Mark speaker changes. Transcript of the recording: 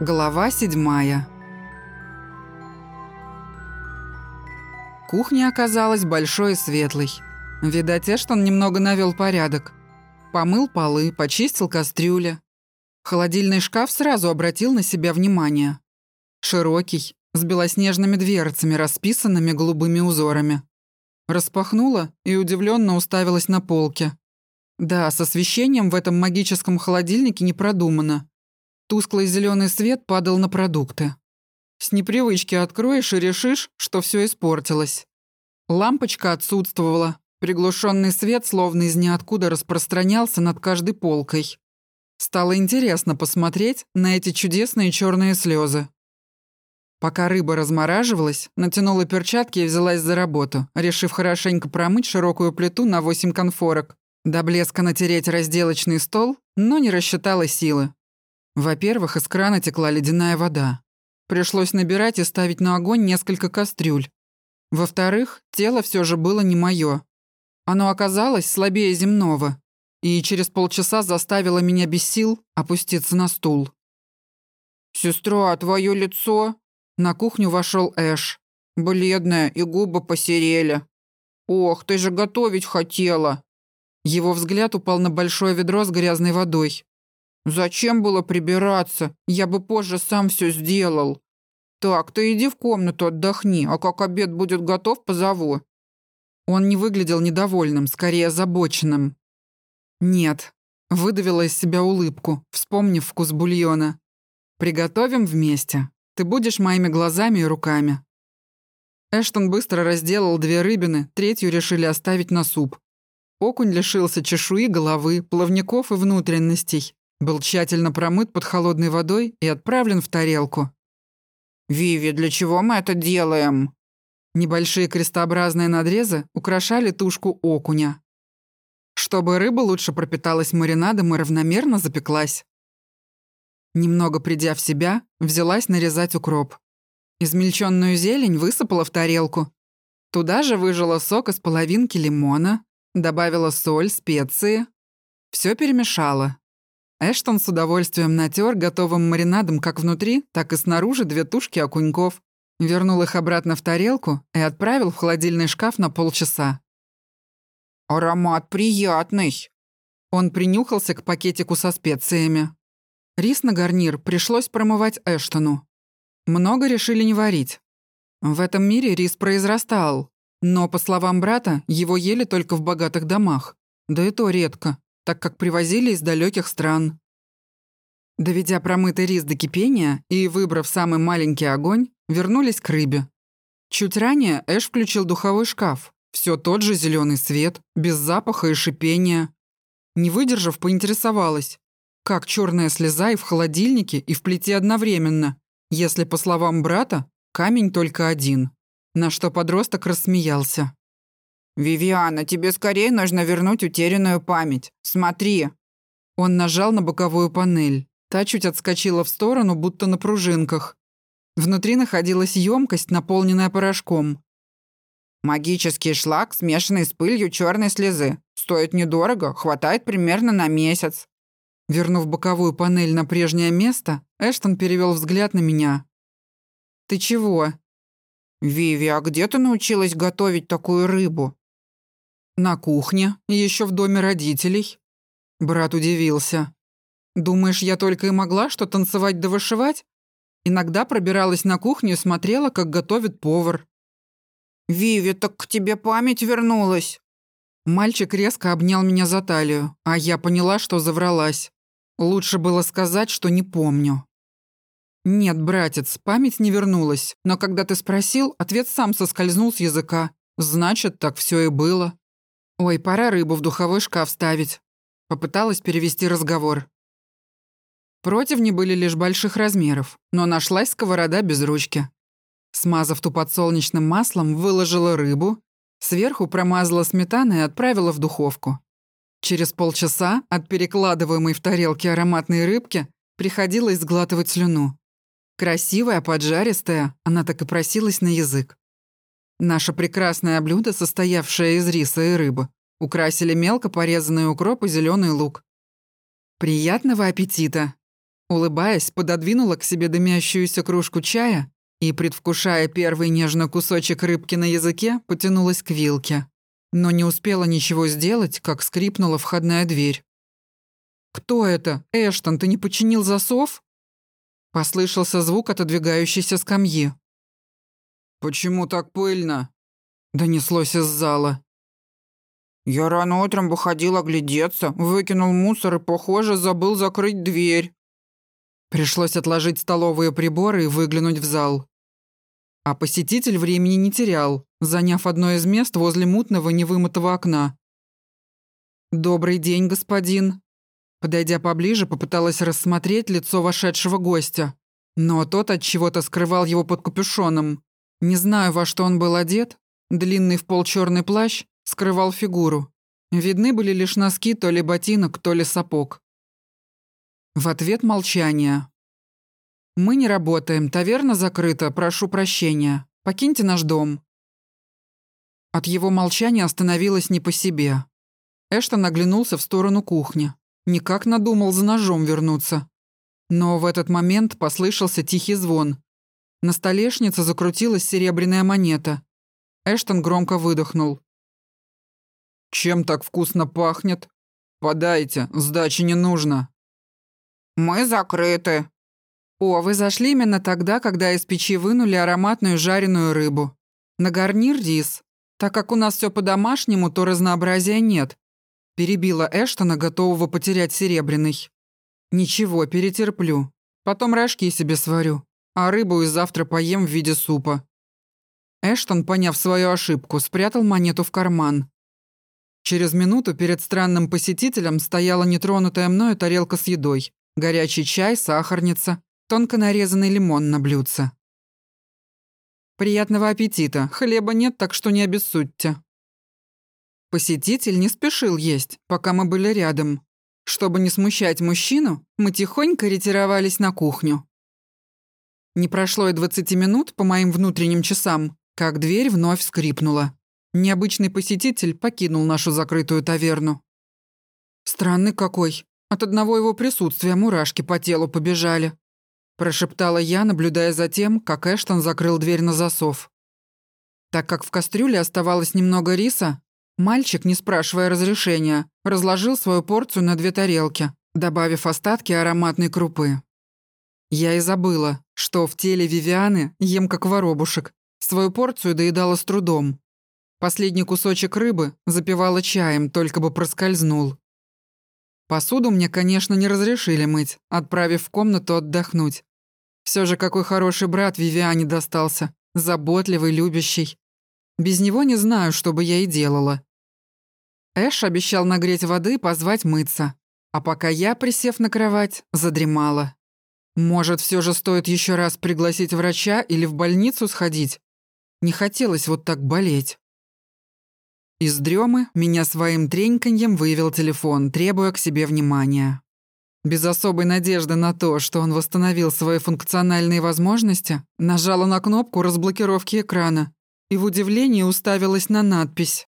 Speaker 1: Глава седьмая. Кухня оказалась большой и светлой. Видать, Эштон немного навел порядок. Помыл полы, почистил кастрюли. Холодильный шкаф сразу обратил на себя внимание. Широкий, с белоснежными дверцами, расписанными голубыми узорами. Распахнула и удивленно уставилась на полке. Да, с освещением в этом магическом холодильнике не продумано. Тусклый зеленый свет падал на продукты. С непривычки откроешь и решишь, что все испортилось. Лампочка отсутствовала. Приглушенный свет словно из ниоткуда распространялся над каждой полкой. Стало интересно посмотреть на эти чудесные черные слезы. Пока рыба размораживалась, натянула перчатки и взялась за работу, решив хорошенько промыть широкую плиту на 8 конфорок, до блеска натереть разделочный стол, но не рассчитала силы. Во-первых, из крана текла ледяная вода. Пришлось набирать и ставить на огонь несколько кастрюль. Во-вторых, тело все же было не мое. Оно оказалось слабее земного, и через полчаса заставило меня без сил опуститься на стул.
Speaker 2: «Сестра, твое лицо?»
Speaker 1: На кухню вошел Эш.
Speaker 2: «Бледная, и губы посерели. Ох, ты же готовить хотела!»
Speaker 1: Его взгляд упал на большое ведро с грязной водой.
Speaker 2: Зачем было прибираться? Я бы позже сам все сделал. Так, ты иди в комнату отдохни, а как обед будет готов, позову.
Speaker 1: Он не выглядел недовольным, скорее озабоченным. Нет, выдавила из себя улыбку, вспомнив вкус бульона. Приготовим вместе. Ты будешь моими глазами и руками. Эштон быстро разделал две рыбины, третью решили оставить на суп. Окунь лишился чешуи, головы, плавников и внутренностей, был тщательно промыт под холодной водой и отправлен в тарелку.
Speaker 2: «Виви, для чего мы это делаем?»
Speaker 1: Небольшие крестообразные надрезы украшали тушку окуня. Чтобы рыба лучше пропиталась маринадом и равномерно запеклась. Немного придя в себя, взялась нарезать укроп. Измельченную зелень высыпала в тарелку. Туда же выжила сок из половинки лимона, добавила соль, специи. Все перемешала, Эштон с удовольствием натер готовым маринадом как внутри, так и снаружи две тушки окуньков, вернул их обратно в тарелку и отправил в холодильный шкаф на полчаса.
Speaker 2: «Аромат приятный!»
Speaker 1: Он принюхался к пакетику со специями. Рис на гарнир пришлось промывать Эштону. Много решили не варить. В этом мире рис произрастал, но, по словам брата, его ели только в богатых домах. Да и то редко так как привозили из далеких стран. Доведя промытый рис до кипения и выбрав самый маленький огонь, вернулись к рыбе. Чуть ранее Эш включил духовой шкаф. Все тот же зеленый свет, без запаха и шипения. Не выдержав, поинтересовалась, как черная слеза и в холодильнике, и в плите одновременно, если, по словам брата, камень только один. На что подросток рассмеялся.
Speaker 2: «Вивиана, тебе скорее нужно вернуть утерянную память. Смотри!»
Speaker 1: Он нажал на боковую панель. Та чуть отскочила в сторону, будто на пружинках. Внутри находилась емкость, наполненная порошком.
Speaker 2: «Магический шлак, смешанный с пылью черной слезы. Стоит недорого, хватает примерно на месяц».
Speaker 1: Вернув боковую панель на прежнее место, Эштон перевел взгляд на меня. «Ты чего?»
Speaker 2: «Виви, а где ты научилась готовить такую рыбу?»
Speaker 1: «На кухне, еще в доме родителей». Брат удивился. «Думаешь, я только и могла что танцевать да вышивать? Иногда пробиралась на кухню и смотрела, как готовит повар».
Speaker 2: «Виви, так к тебе память вернулась».
Speaker 1: Мальчик резко обнял меня за талию, а я поняла, что завралась. Лучше было сказать, что не помню. «Нет, братец, память не вернулась, но когда ты спросил, ответ сам соскользнул с языка. Значит, так все и было». «Ой, пора рыбу в духовой шкаф ставить», — попыталась перевести разговор. Противни были лишь больших размеров, но нашлась сковорода без ручки. Смазав ту подсолнечным маслом, выложила рыбу, сверху промазала сметаной и отправила в духовку. Через полчаса от перекладываемой в тарелке ароматной рыбки приходилось сглатывать слюну. Красивая, поджаристая, она так и просилась на язык. Наше прекрасное блюдо, состоявшее из риса и рыбы, украсили мелко порезанный укроп и зеленый лук. «Приятного аппетита!» Улыбаясь, пододвинула к себе дымящуюся кружку чая и, предвкушая первый нежный кусочек рыбки на языке, потянулась к вилке. Но не успела ничего сделать, как скрипнула входная дверь. «Кто это? Эштон, ты не починил засов?» Послышался звук отодвигающейся скамьи.
Speaker 2: «Почему так пыльно?»
Speaker 1: Донеслось из зала.
Speaker 2: «Я рано утром выходил оглядеться, выкинул мусор и, похоже, забыл закрыть дверь».
Speaker 1: Пришлось отложить столовые приборы и выглянуть в зал. А посетитель времени не терял, заняв одно из мест возле мутного невымытого окна. «Добрый день, господин». Подойдя поближе, попыталась рассмотреть лицо вошедшего гостя. Но тот от чего-то скрывал его под капюшоном. Не знаю, во что он был одет. Длинный в пол черный плащ скрывал фигуру. Видны были лишь носки то ли ботинок, то ли сапог. В ответ молчание. «Мы не работаем, таверна закрыта, прошу прощения. Покиньте наш дом». От его молчания остановилась не по себе. Эштон оглянулся в сторону кухни. Никак надумал за ножом вернуться. Но в этот момент послышался тихий звон. На столешнице закрутилась серебряная монета. Эштон громко выдохнул.
Speaker 2: «Чем так вкусно пахнет? Подайте, сдачи не нужно».
Speaker 1: «Мы закрыты». «О, вы зашли именно тогда, когда из печи вынули ароматную жареную рыбу. На гарнир рис. Так как у нас все по-домашнему, то разнообразия нет». Перебила Эштона, готового потерять серебряный. «Ничего, перетерплю. Потом рожки себе сварю, а рыбу и завтра поем в виде супа». Эштон, поняв свою ошибку, спрятал монету в карман. Через минуту перед странным посетителем стояла нетронутая мною тарелка с едой горячий чай, сахарница, тонко нарезанный лимон на блюдце. «Приятного аппетита. Хлеба нет, так что не обессудьте». Посетитель не спешил есть, пока мы были рядом. Чтобы не смущать мужчину, мы тихонько ретировались на кухню. Не прошло и 20 минут по моим внутренним часам, как дверь вновь скрипнула. Необычный посетитель покинул нашу закрытую таверну. Странный какой. От одного его присутствия мурашки по телу побежали. Прошептала я, наблюдая за тем, как Эштон закрыл дверь на засов. Так как в кастрюле оставалось немного риса, мальчик, не спрашивая разрешения, разложил свою порцию на две тарелки, добавив остатки ароматной крупы. Я и забыла, что в теле Вивианы ем как воробушек. Свою порцию доедала с трудом. Последний кусочек рыбы запивала чаем, только бы проскользнул. Посуду мне, конечно, не разрешили мыть, отправив в комнату отдохнуть. Все же какой хороший брат Вивиане достался, заботливый, любящий. Без него не знаю, что бы я и делала. Эш обещал нагреть воды и позвать мыться. А пока я, присев на кровать, задремала. Может, все же стоит еще раз пригласить врача или в больницу сходить? Не хотелось вот так болеть. Из дремы меня своим треньканьем вывел телефон, требуя к себе внимания. Без особой надежды на то, что он восстановил свои функциональные возможности, нажала на кнопку разблокировки экрана и в удивлении уставилась на надпись